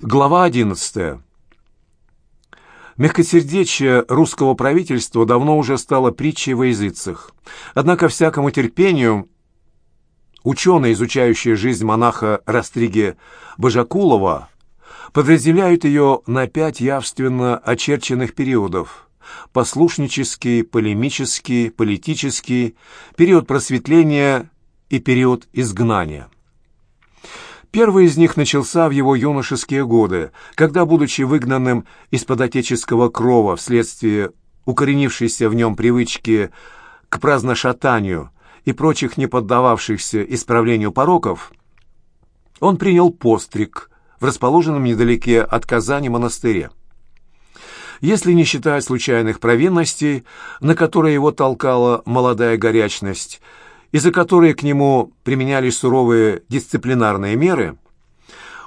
Глава 11. Мягкосердечие русского правительства давно уже стало притчей во языцах. Однако всякому терпению ученые, изучающие жизнь монаха Растриги Бажакулова, подразделяют ее на пять явственно очерченных периодов – послушнический, полемический, политический, период просветления и период изгнания. Первый из них начался в его юношеские годы, когда, будучи выгнанным из-под отеческого крова вследствие укоренившейся в нем привычки к праздношатанию и прочих не поддававшихся исправлению пороков, он принял постриг в расположенном недалеке от Казани монастыре. Если не считать случайных провинностей, на которые его толкала молодая горячность – из-за которой к нему применялись суровые дисциплинарные меры,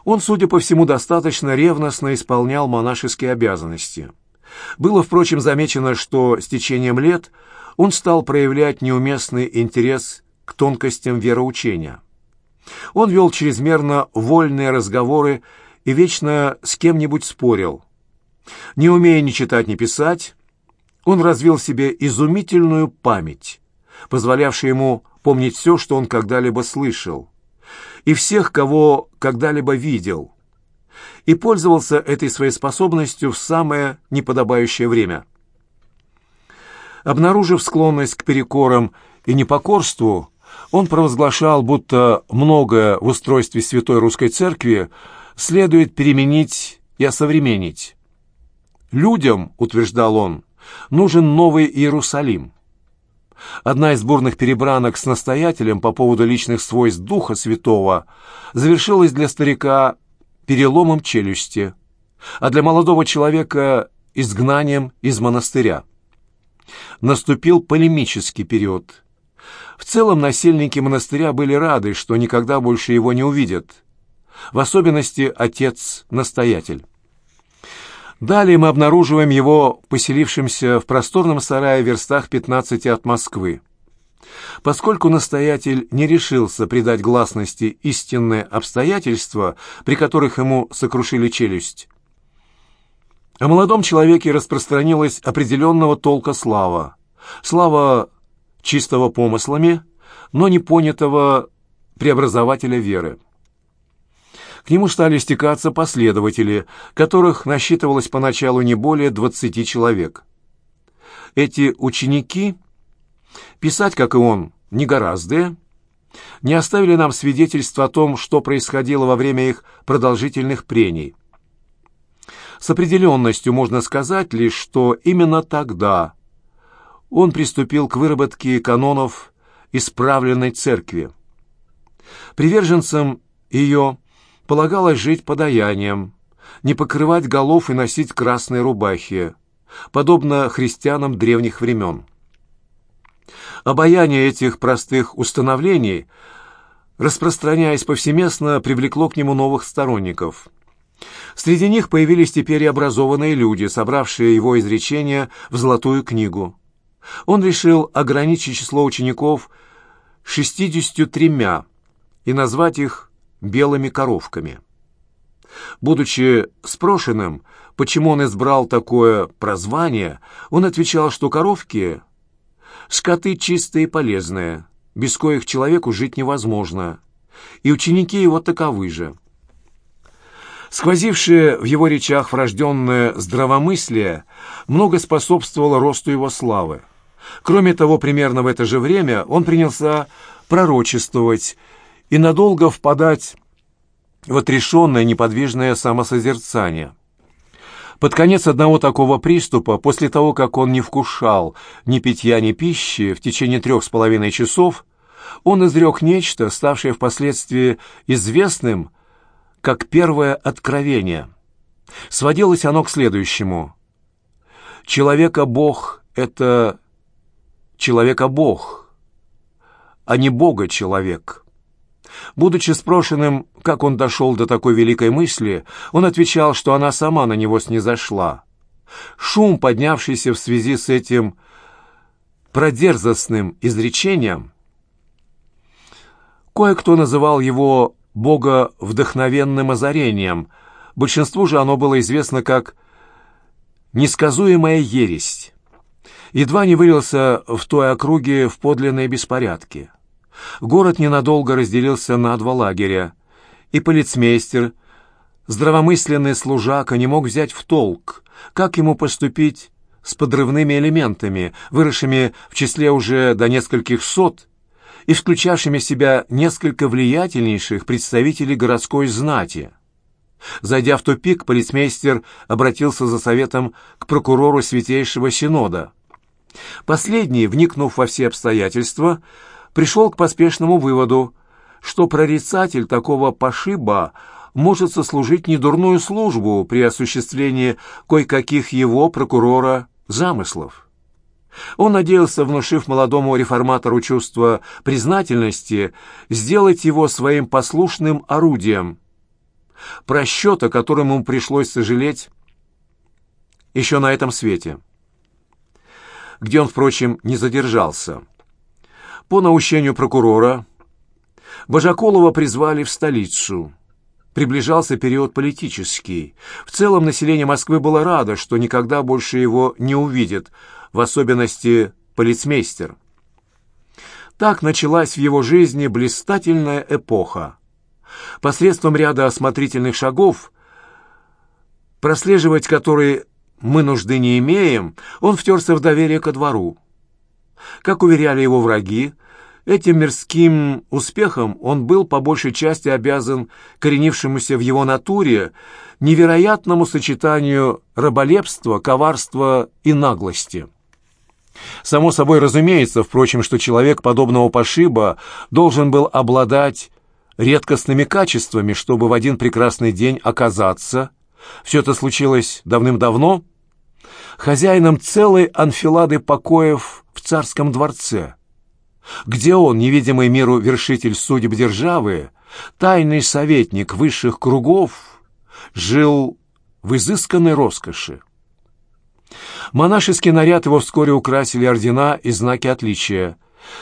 он, судя по всему, достаточно ревностно исполнял монашеские обязанности. Было, впрочем, замечено, что с течением лет он стал проявлять неуместный интерес к тонкостям вероучения. Он вел чрезмерно вольные разговоры и вечно с кем-нибудь спорил. Не умея ни читать, ни писать, он развил себе изумительную память, позволявшую ему помнить все, что он когда-либо слышал, и всех, кого когда-либо видел, и пользовался этой своей способностью в самое неподобающее время. Обнаружив склонность к перекорам и непокорству, он провозглашал, будто многое в устройстве Святой Русской Церкви следует переменить и осовременить. «Людям, — утверждал он, — нужен новый Иерусалим. Одна из бурных перебранок с настоятелем по поводу личных свойств Духа Святого завершилась для старика переломом челюсти, а для молодого человека – изгнанием из монастыря. Наступил полемический период. В целом насельники монастыря были рады, что никогда больше его не увидят, в особенности отец-настоятель. Далее мы обнаруживаем его поселившимся в просторном сарае в верстах 15 от Москвы. Поскольку настоятель не решился придать гласности истинные обстоятельства, при которых ему сокрушили челюсть, о молодом человеке распространилась определенного толка слава. Слава чистого помыслами, но не понятого преобразователя веры. К нему стали стекаться последователи, которых насчитывалось поначалу не более двадцати человек. Эти ученики, писать, как и он, не гораздо, не оставили нам свидетельств о том, что происходило во время их продолжительных прений. С определенностью можно сказать лишь, что именно тогда он приступил к выработке канонов исправленной церкви. Приверженцам ее полагалось жить подаянием, не покрывать голов и носить красные рубахи, подобно христианам древних времен. Обаяние этих простых установлений, распространяясь повсеместно, привлекло к нему новых сторонников. Среди них появились теперь и образованные люди, собравшие его изречения в золотую книгу. Он решил ограничить число учеников шестьдесятью тремя и назвать их белыми коровками. Будучи спрошенным, почему он избрал такое прозвание, он отвечал, что коровки — скоты чистые и полезные, без коих человеку жить невозможно, и ученики его таковы же. Сквозившее в его речах врожденное здравомыслие много способствовало росту его славы. Кроме того, примерно в это же время он принялся пророчествовать и надолго впадать в отрешенное неподвижное самосозерцание. Под конец одного такого приступа, после того, как он не вкушал ни питья, ни пищи в течение трех с половиной часов, он изрек нечто, ставшее впоследствии известным как первое откровение. Сводилось оно к следующему. «Человека-бог — это человека-бог, а не бога-человек». Будучи спрошенным, как он дошел до такой великой мысли, он отвечал, что она сама на него снизошла. Шум, поднявшийся в связи с этим продерзостным изречением, кое-кто называл его боговдохновенным озарением, Большинству же оно было известно как «несказуемая ересь». Едва не вылился в той округе в подлинные беспорядки. Город ненадолго разделился на два лагеря, и полицмейстер, здравомысленный служака, не мог взять в толк, как ему поступить с подрывными элементами, выросшими в числе уже до нескольких сот и включавшими в себя несколько влиятельнейших представителей городской знати. Зайдя в тупик, полицмейстер обратился за советом к прокурору Святейшего Синода. Последний, вникнув во все обстоятельства, пришел к поспешному выводу, что прорицатель такого пошиба может сослужить недурную службу при осуществлении кое-каких его, прокурора, замыслов. Он надеялся, внушив молодому реформатору чувство признательности, сделать его своим послушным орудием. Просчет, о котором ему пришлось сожалеть еще на этом свете. Где он, впрочем, не задержался. По наущению прокурора Бажакулова призвали в столицу. Приближался период политический. В целом население Москвы было радо, что никогда больше его не увидит, в особенности полицмейстер. Так началась в его жизни блистательная эпоха. Посредством ряда осмотрительных шагов, прослеживать которые мы нужды не имеем, он втерся в доверие ко двору. Как уверяли его враги, Этим мирским успехом он был по большей части обязан коренившемуся в его натуре невероятному сочетанию раболепства, коварства и наглости. Само собой разумеется, впрочем, что человек подобного пошиба должен был обладать редкостными качествами, чтобы в один прекрасный день оказаться, все это случилось давным-давно, хозяином целой анфилады покоев в царском дворце – где он, невидимый миру вершитель судеб державы, тайный советник высших кругов, жил в изысканной роскоши. Монашеский наряд его вскоре украсили ордена и знаки отличия.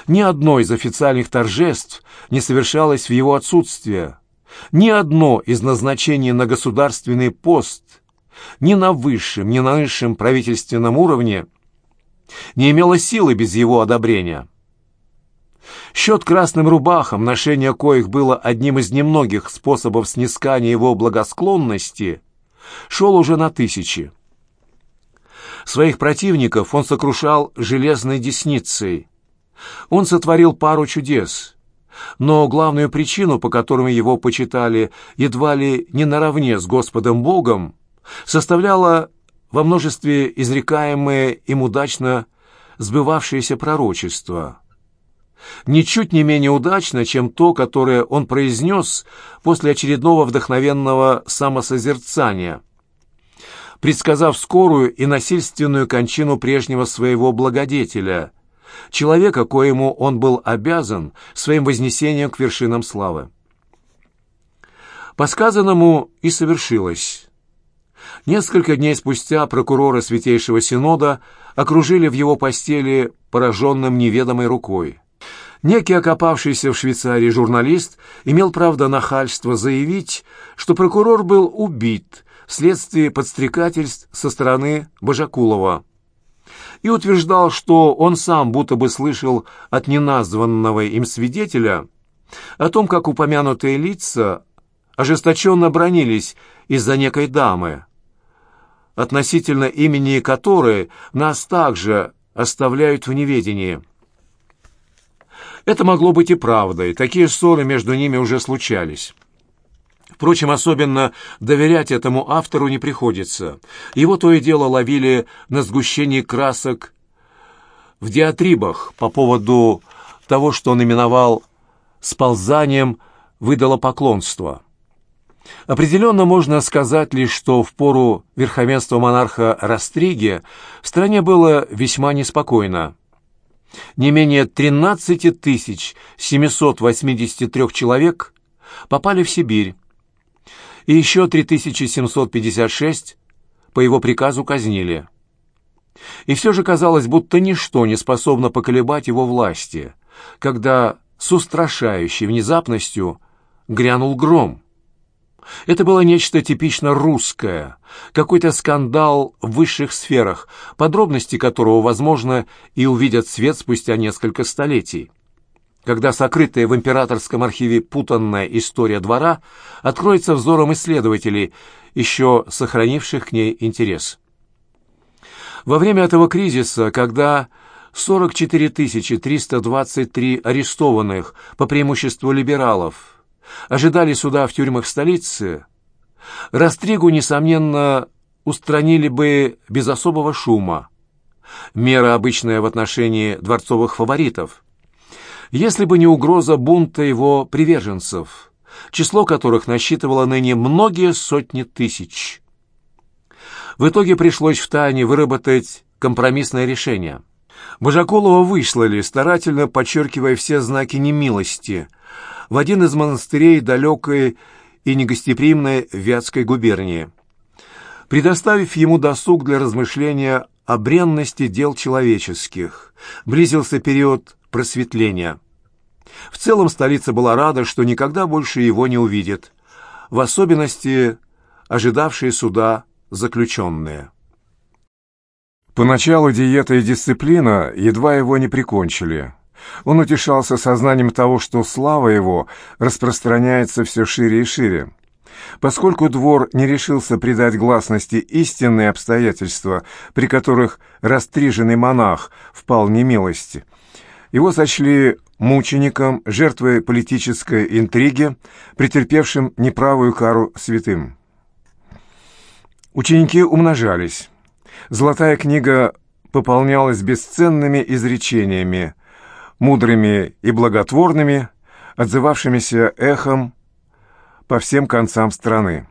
Ни одно из официальных торжеств не совершалось в его отсутствие. Ни одно из назначений на государственный пост ни на высшем, ни на низшем правительственном уровне не имело силы без его одобрения. Счет красным рубахам, ношение коих было одним из немногих способов снискания его благосклонности, шел уже на тысячи. Своих противников он сокрушал железной десницей. Он сотворил пару чудес, но главную причину, по которой его почитали едва ли не наравне с Господом Богом, составляло во множестве изрекаемое им удачно сбывавшееся пророчество — ничуть не менее удачно, чем то, которое он произнес после очередного вдохновенного самосозерцания, предсказав скорую и насильственную кончину прежнего своего благодетеля, человека, коему он был обязан своим вознесением к вершинам славы. По сказанному и совершилось. Несколько дней спустя прокурора Святейшего Синода окружили в его постели пораженным неведомой рукой. Некий окопавшийся в Швейцарии журналист имел, правда, нахальство заявить, что прокурор был убит вследствие подстрекательств со стороны Бажакулова и утверждал, что он сам будто бы слышал от неназванного им свидетеля о том, как упомянутые лица ожесточенно бронились из-за некой дамы, относительно имени которой нас также оставляют в неведении. Это могло быть и правдой, такие ссоры между ними уже случались. Впрочем, особенно доверять этому автору не приходится. Его то и дело ловили на сгущении красок в диатрибах по поводу того, что он именовал «сползанием выдало поклонство». Определенно можно сказать лишь, что в пору верховенства монарха Растриги в стране было весьма неспокойно не менее 13 783 человек попали в Сибирь, и еще 3756 по его приказу казнили. И все же казалось, будто ничто не способно поколебать его власти, когда с устрашающей внезапностью грянул гром. Это было нечто типично русское, какой-то скандал в высших сферах, подробности которого, возможно, и увидят свет спустя несколько столетий. Когда сокрытая в императорском архиве путанная история двора откроется взором исследователей, еще сохранивших к ней интерес. Во время этого кризиса, когда 44 323 арестованных, по преимуществу либералов, ожидали суда в тюрьмах столицы, Растригу, несомненно, устранили бы без особого шума. Мера обычная в отношении дворцовых фаворитов. Если бы не угроза бунта его приверженцев, число которых насчитывало ныне многие сотни тысяч. В итоге пришлось втайне выработать компромиссное решение. Божакулова выслали, старательно подчеркивая все знаки немилости – в один из монастырей далекой и негостеприимной Вятской губернии, предоставив ему досуг для размышления о бренности дел человеческих. Близился период просветления. В целом столица была рада, что никогда больше его не увидит, в особенности ожидавшие суда заключенные. Поначалу диета и дисциплина едва его не прикончили. Он утешался сознанием того, что слава его распространяется все шире и шире. Поскольку двор не решился придать гласности истинные обстоятельства, при которых растриженный монах впал в немилости, его сочли мучеником, жертвой политической интриги, претерпевшим неправую кару святым. Ученики умножались. Золотая книга пополнялась бесценными изречениями – мудрыми и благотворными, отзывавшимися эхом по всем концам страны.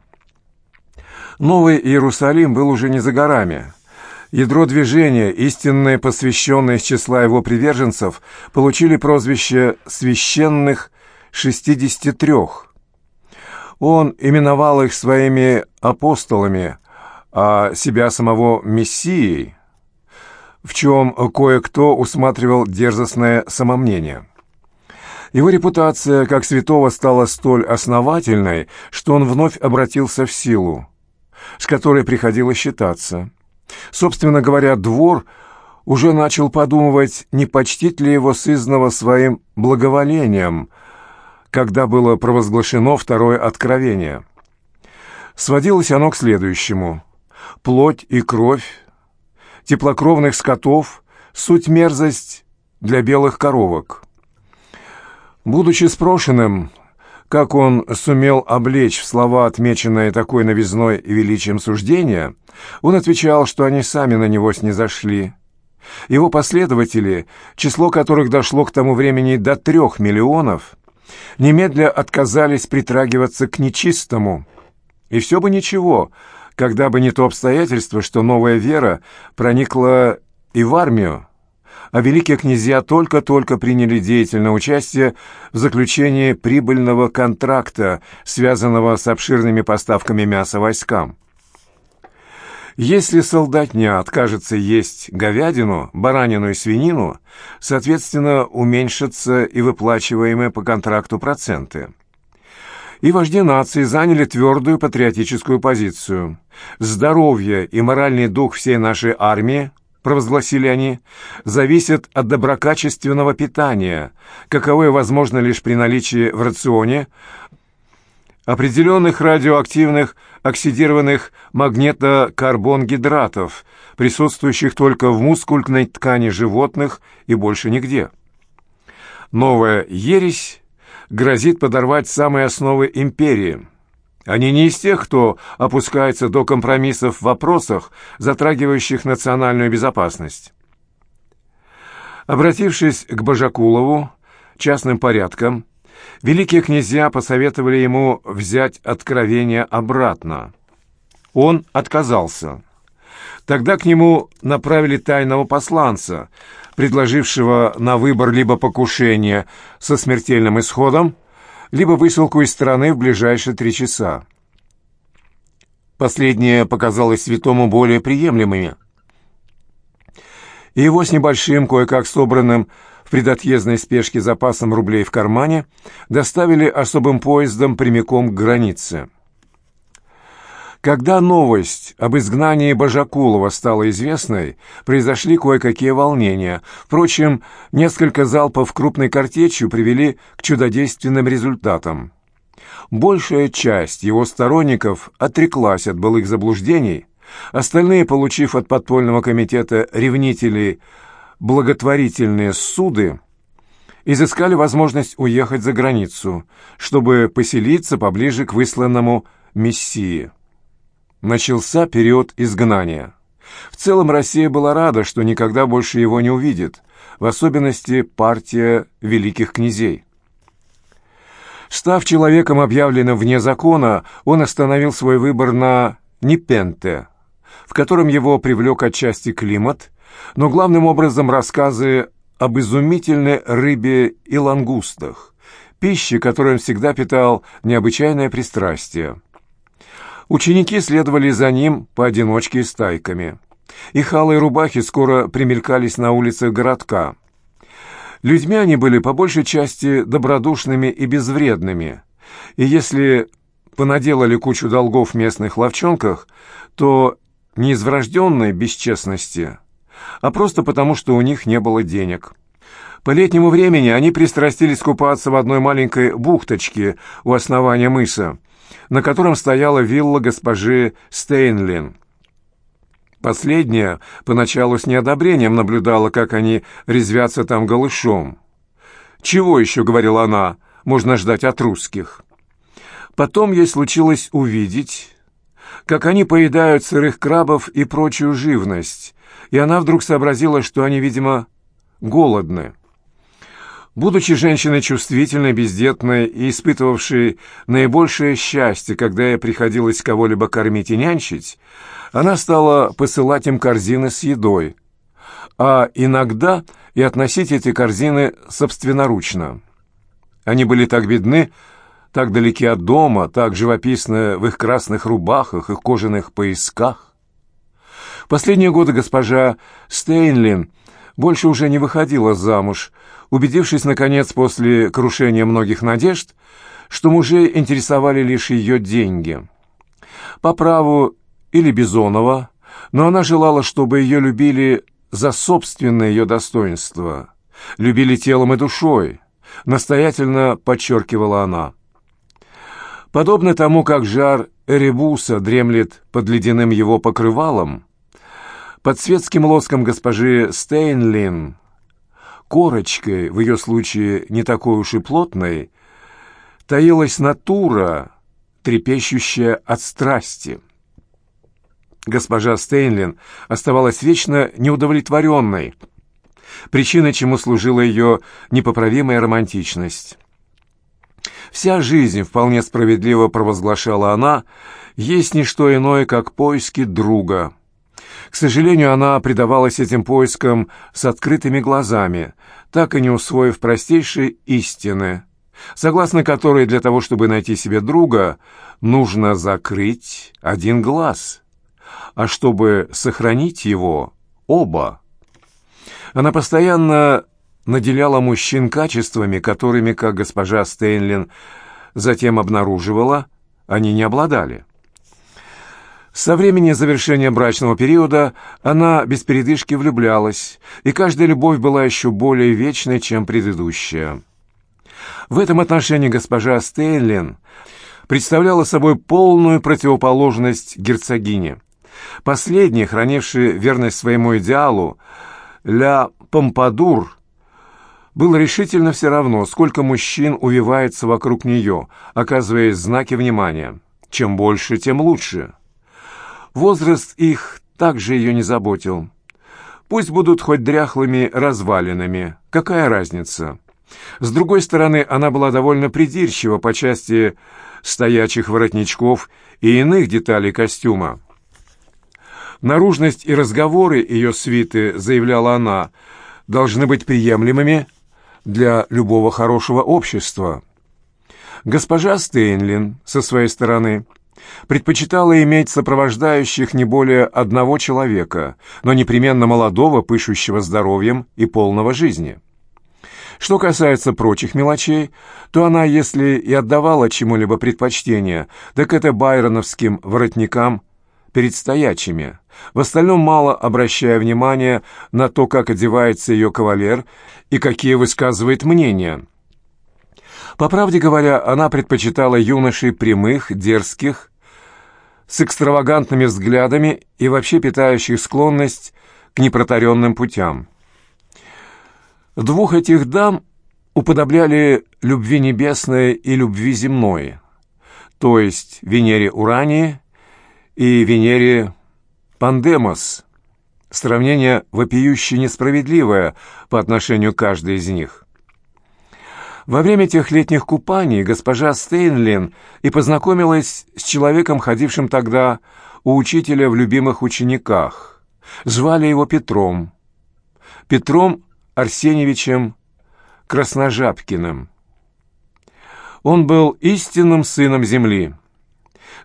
Новый Иерусалим был уже не за горами. Ядро движения, истинные посвященные из числа его приверженцев, получили прозвище «священных 63». Он именовал их своими апостолами, а себя самого Мессией – в чем кое-кто усматривал дерзостное самомнение. Его репутация как святого стала столь основательной, что он вновь обратился в силу, с которой приходилось считаться. Собственно говоря, двор уже начал подумывать, не почтить ли его сызного своим благоволением, когда было провозглашено второе откровение. Сводилось оно к следующему. Плоть и кровь теплокровных скотов суть мерзость для белых коровок. Будучи спрошенным, как он сумел облечь в слова, отмеченные такой новизной и величием суждения, он отвечал, что они сами на него снизошли. Его последователи, число которых дошло к тому времени до трех миллионов, немедля отказались притрагиваться к нечистому. И все бы ничего — когда бы не то обстоятельство, что новая вера проникла и в армию, а великие князья только-только приняли деятельное участие в заключении прибыльного контракта, связанного с обширными поставками мяса войскам. Если солдатня откажется есть говядину, баранину и свинину, соответственно, уменьшатся и выплачиваемые по контракту проценты и вожди нации заняли твердую патриотическую позицию. Здоровье и моральный дух всей нашей армии, провозгласили они, зависят от доброкачественного питания, каковое возможно лишь при наличии в рационе определенных радиоактивных оксидированных магнетокарбонгидратов, присутствующих только в мускульной ткани животных и больше нигде. Новая ересь грозит подорвать самые основы империи. Они не из тех, кто опускается до компромиссов в вопросах, затрагивающих национальную безопасность. Обратившись к Бажакулову частным порядком, великие князья посоветовали ему взять откровение обратно. Он отказался. Тогда к нему направили тайного посланца – предложившего на выбор либо покушение со смертельным исходом, либо высылку из страны в ближайшие три часа. Последнее показалось святому более приемлемыми. Его с небольшим, кое-как собранным в предотъездной спешке запасом рублей в кармане доставили особым поездом прямиком к границе. Когда новость об изгнании Бажакулова стала известной, произошли кое-какие волнения. Впрочем, несколько залпов крупной картечью привели к чудодейственным результатам. Большая часть его сторонников отреклась от былых заблуждений, остальные, получив от подпольного комитета ревнителей благотворительные суды, изыскали возможность уехать за границу, чтобы поселиться поближе к высланному Мессии начался период изгнания. В целом Россия была рада, что никогда больше его не увидит, в особенности партия великих князей. Став человеком, объявленным вне закона, он остановил свой выбор на Непенте, в котором его привлек отчасти климат, но главным образом рассказы об изумительной рыбе и лангустах, пище, которой он всегда питал необычайное пристрастие. Ученики следовали за ним поодиночке и стайками. Их алые рубахи скоро примелькались на улицах городка. Людьми они были по большей части добродушными и безвредными, и если понаделали кучу долгов в местных ловчонках, то не из врожденной бесчестности, а просто потому, что у них не было денег. По летнему времени они пристрастились купаться в одной маленькой бухточке у основания мыса, на котором стояла вилла госпожи Стейнлин. Последняя поначалу с неодобрением наблюдала, как они резвятся там голышом. «Чего еще, — говорила она, — можно ждать от русских?» Потом ей случилось увидеть, как они поедают сырых крабов и прочую живность, и она вдруг сообразила, что они, видимо, голодны. Будучи женщиной чувствительной, бездетной и испытывавшей наибольшее счастье, когда ей приходилось кого-либо кормить и нянчить, она стала посылать им корзины с едой, а иногда и относить эти корзины собственноручно. Они были так бедны, так далеки от дома, так живописны в их красных рубахах, их кожаных поясках. Последние годы госпожа Стейнлин больше уже не выходила замуж, убедившись, наконец, после крушения многих надежд, что мужей интересовали лишь ее деньги. По праву или Бизонова, но она желала, чтобы ее любили за собственное ее достоинство, любили телом и душой, настоятельно подчеркивала она. Подобно тому, как жар Эребуса дремлет под ледяным его покрывалом, под светским лоском госпожи Стейнлин корочкой, в ее случае не такой уж и плотной, таилась натура, трепещущая от страсти. Госпожа Стейнлин оставалась вечно неудовлетворенной, причиной чему служила ее непоправимая романтичность. Вся жизнь, вполне справедливо провозглашала она, есть не что иное, как поиски друга — к сожалению, она предавалась этим поискам с открытыми глазами, так и не усвоив простейшей истины, согласно которой для того, чтобы найти себе друга, нужно закрыть один глаз, а чтобы сохранить его — оба. Она постоянно наделяла мужчин качествами, которыми, как госпожа Стейнлин затем обнаруживала, они не обладали. Со времени завершения брачного периода она без передышки влюблялась, и каждая любовь была еще более вечной, чем предыдущая. В этом отношении госпожа Стейлин представляла собой полную противоположность герцогине. Последняя, хранившая верность своему идеалу, «Ля Помпадур», было решительно все равно, сколько мужчин увивается вокруг нее, оказывая знаки внимания. Чем больше, тем лучше. Возраст их также ее не заботил. Пусть будут хоть дряхлыми развалинами, какая разница? С другой стороны, она была довольно придирчива по части стоячих воротничков и иных деталей костюма. Наружность и разговоры ее свиты, заявляла она, должны быть приемлемыми для любого хорошего общества. Госпожа Стейнлин, со своей стороны, предпочитала иметь сопровождающих не более одного человека, но непременно молодого, пышущего здоровьем и полного жизни. Что касается прочих мелочей, то она, если и отдавала чему-либо предпочтение, так это байроновским воротникам перед стоячими, в остальном мало обращая внимания на то, как одевается ее кавалер и какие высказывает мнения. По правде говоря, она предпочитала юношей прямых, дерзких, с экстравагантными взглядами и вообще питающих склонность к непротаренным путям. Двух этих дам уподобляли любви небесной и любви земной, то есть Венере Урании и Венере Пандемос, сравнение вопиюще несправедливое по отношению к каждой из них. Во время тех летних купаний госпожа Стейнлин и познакомилась с человеком, ходившим тогда у учителя в любимых учениках. Звали его Петром. Петром Арсеньевичем Красножапкиным. Он был истинным сыном земли,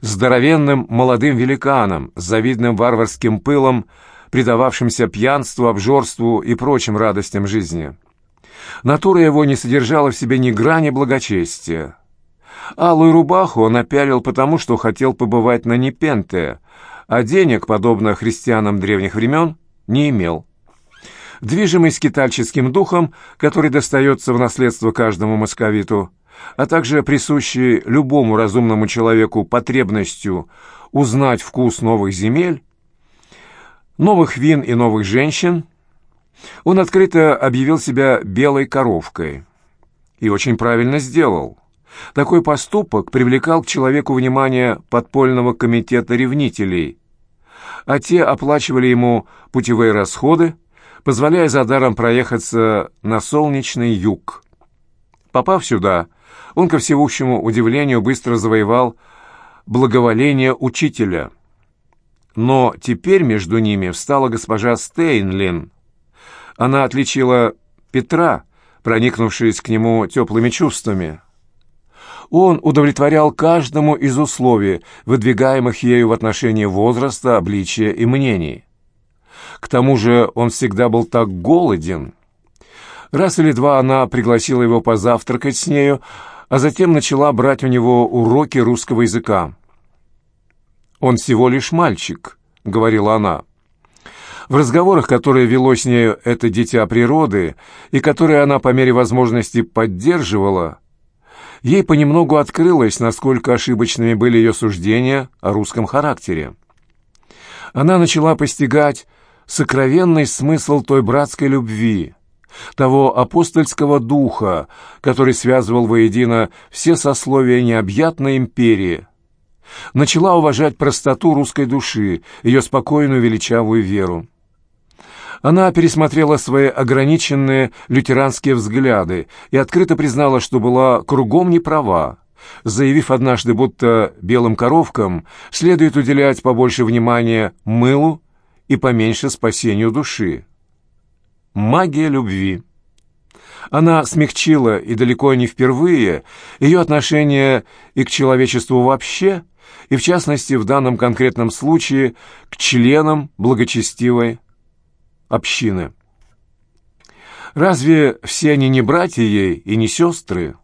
здоровенным молодым великаном с завидным варварским пылом, предававшимся пьянству, обжорству и прочим радостям жизни. Натура его не содержала в себе ни грани благочестия. Алую рубаху он опялил потому, что хотел побывать на Непенте, а денег, подобно христианам древних времен, не имел движимый скитальческим духом, который достается в наследство каждому московиту, а также присущий любому разумному человеку потребностью узнать вкус новых земель, новых вин и новых женщин, он открыто объявил себя белой коровкой. И очень правильно сделал. Такой поступок привлекал к человеку внимание подпольного комитета ревнителей, а те оплачивали ему путевые расходы, позволяя за даром проехаться на солнечный юг. Попав сюда, он, ко всеобщему удивлению, быстро завоевал благоволение учителя. Но теперь между ними встала госпожа Стейнлин. Она отличила Петра, проникнувшись к нему теплыми чувствами. Он удовлетворял каждому из условий, выдвигаемых ею в отношении возраста, обличия и мнений. К тому же он всегда был так голоден. Раз или два она пригласила его позавтракать с нею, а затем начала брать у него уроки русского языка. «Он всего лишь мальчик», — говорила она. В разговорах, которые вело с нею это дитя природы, и которые она по мере возможности поддерживала, ей понемногу открылось, насколько ошибочными были ее суждения о русском характере. Она начала постигать сокровенный смысл той братской любви, того апостольского духа, который связывал воедино все сословия необъятной империи, начала уважать простоту русской души, ее спокойную величавую веру. Она пересмотрела свои ограниченные лютеранские взгляды и открыто признала, что была кругом неправа, заявив однажды, будто белым коровкам следует уделять побольше внимания мылу и поменьше спасению души. Магия любви. Она смягчила, и далеко не впервые, ее отношение и к человечеству вообще, и в частности в данном конкретном случае к членам благочестивой общины. Разве все они не братья ей и не сестры?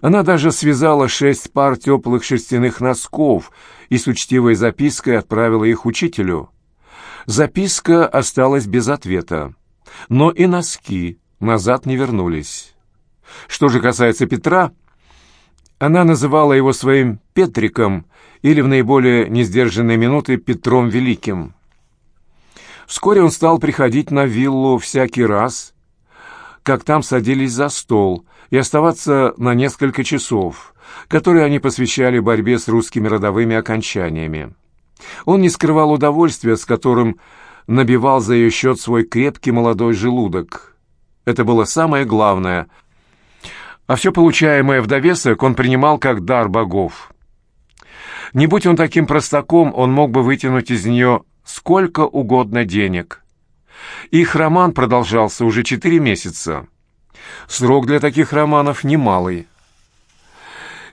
Она даже связала шесть пар теплых шерстяных носков и с учтивой запиской отправила их учителю. Записка осталась без ответа, но и носки назад не вернулись. Что же касается Петра, она называла его своим Петриком или в наиболее несдержанные минуты Петром Великим. Вскоре он стал приходить на виллу всякий раз, как там садились за стол, и оставаться на несколько часов, которые они посвящали борьбе с русскими родовыми окончаниями. Он не скрывал удовольствия, с которым набивал за ее счет свой крепкий молодой желудок. Это было самое главное. А все получаемое в довесок он принимал как дар богов. Не будь он таким простаком, он мог бы вытянуть из нее сколько угодно денег. Их роман продолжался уже четыре месяца. Срок для таких романов немалый.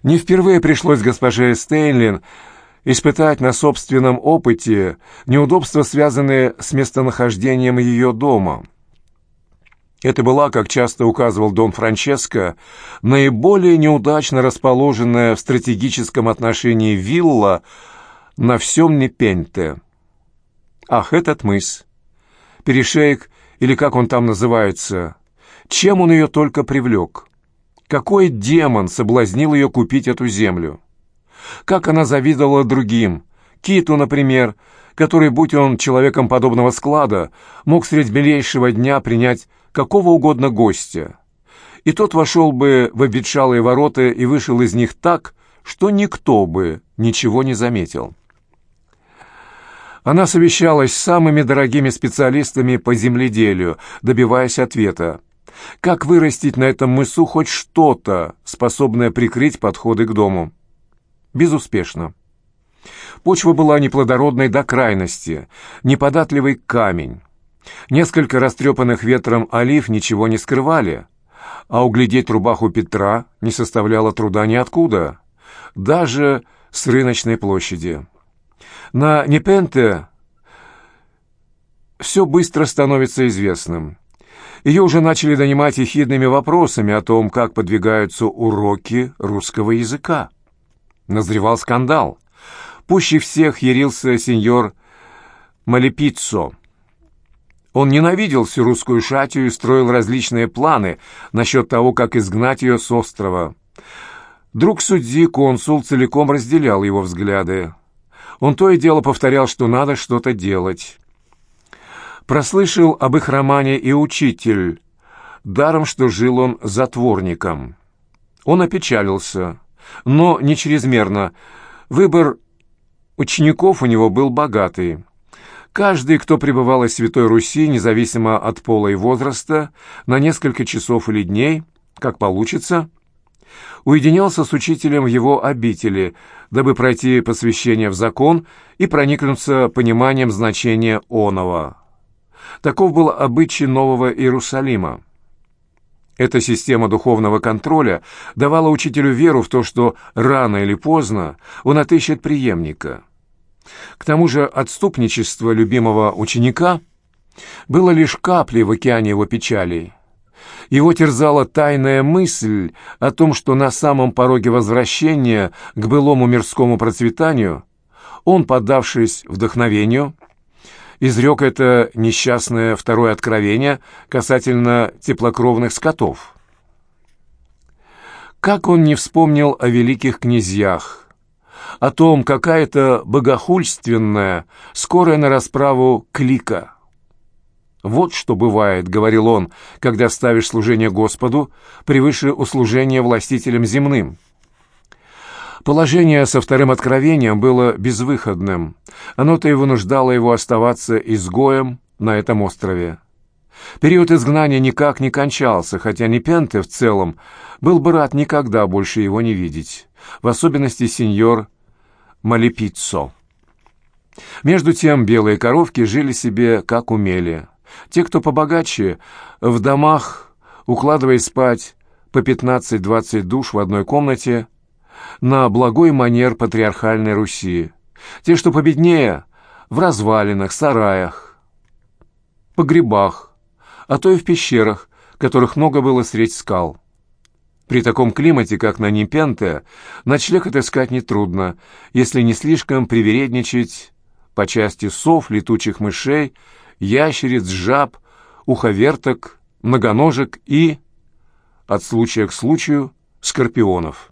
Не впервые пришлось госпоже Стейнлин испытать на собственном опыте неудобства, связанные с местонахождением ее дома. Это была, как часто указывал Дон Франческо, наиболее неудачно расположенная в стратегическом отношении вилла на всем Непенте. Ах, этот мыс! Перешейк, или как он там называется, чем он ее только привлек? Какой демон соблазнил ее купить эту землю? Как она завидовала другим, Киту, например, который, будь он человеком подобного склада, мог средь милейшего дня принять какого угодно гостя. И тот вошел бы в обветшалые ворота и вышел из них так, что никто бы ничего не заметил. Она совещалась с самыми дорогими специалистами по земледелию, добиваясь ответа. Как вырастить на этом мысу хоть что-то, способное прикрыть подходы к дому? Безуспешно. Почва была неплодородной до крайности, неподатливый камень. Несколько растрепанных ветром олив ничего не скрывали, а углядеть рубаху Петра не составляло труда ниоткуда, даже с рыночной площади. На Непенте все быстро становится известным. Ее уже начали донимать ехидными вопросами о том, как подвигаются уроки русского языка. Назревал скандал. Пуще всех ярился сеньор Малепиццо. Он ненавидел всю русскую шатию и строил различные планы насчет того, как изгнать ее с острова. Друг судьи, консул, целиком разделял его взгляды. Он то и дело повторял, что надо что-то делать. Прослышал об их романе и учитель, даром, что жил он затворником. Он опечалился, но не чрезмерно. Выбор учеников у него был богатый. Каждый, кто пребывал из Святой Руси, независимо от пола и возраста, на несколько часов или дней, как получится, уединялся с учителем в его обители, дабы пройти посвящение в закон и проникнуться пониманием значения оного. Таков был обычай Нового Иерусалима. Эта система духовного контроля давала учителю веру в то, что рано или поздно он отыщет преемника. К тому же отступничество любимого ученика было лишь каплей в океане его печалей. Его терзала тайная мысль о том, что на самом пороге возвращения к былому мирскому процветанию он, поддавшись вдохновению, изрек это несчастное второе откровение касательно теплокровных скотов. Как он не вспомнил о великих князьях, о том, какая-то богохульственная, скорая на расправу клика. «Вот что бывает», — говорил он, — «когда ставишь служение Господу превыше услужения властителям земным». Положение со вторым откровением было безвыходным. Оно-то и вынуждало его оставаться изгоем на этом острове. Период изгнания никак не кончался, хотя Непенте в целом был бы рад никогда больше его не видеть, в особенности сеньор Малепиццо. Между тем белые коровки жили себе как умели. Те, кто побогаче, в домах, укладываясь спать по 15-20 душ в одной комнате, на благой манер патриархальной Руси. Те, что победнее, в развалинах, сараях, погребах, а то и в пещерах, которых много было средь скал. При таком климате, как на Непенте, ночлег отыскать нетрудно, если не слишком привередничать по части сов, летучих мышей, ящериц, жаб, уховерток, многоножек и, от случая к случаю, скорпионов.